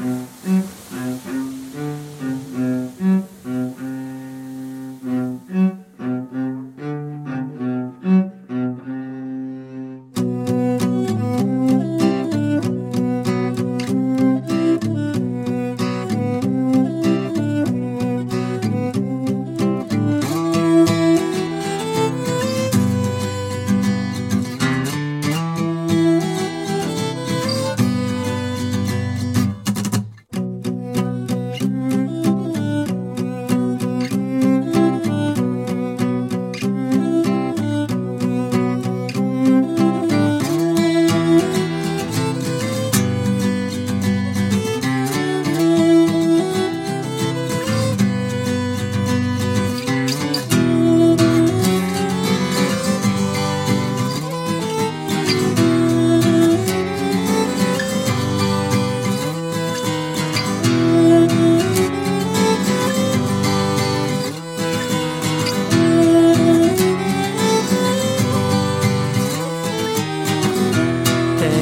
Hum.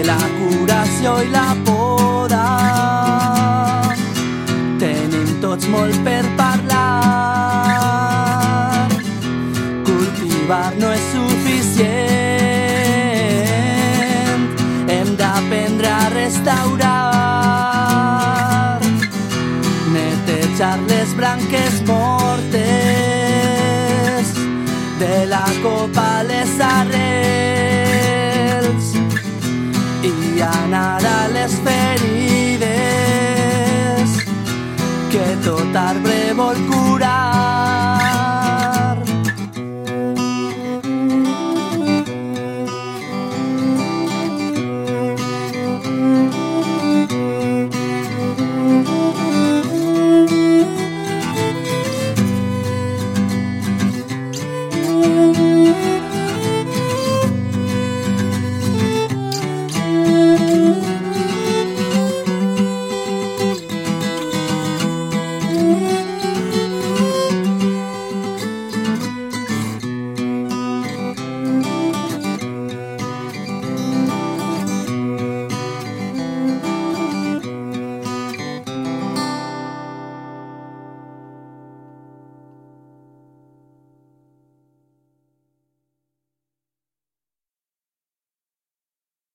la curació i la poda. Tenim tots molt per parlar. Cultivar no es suficient. Hem d'aprendre a restaurar. Netejar les branques mortes de la copa les arregles alcohol.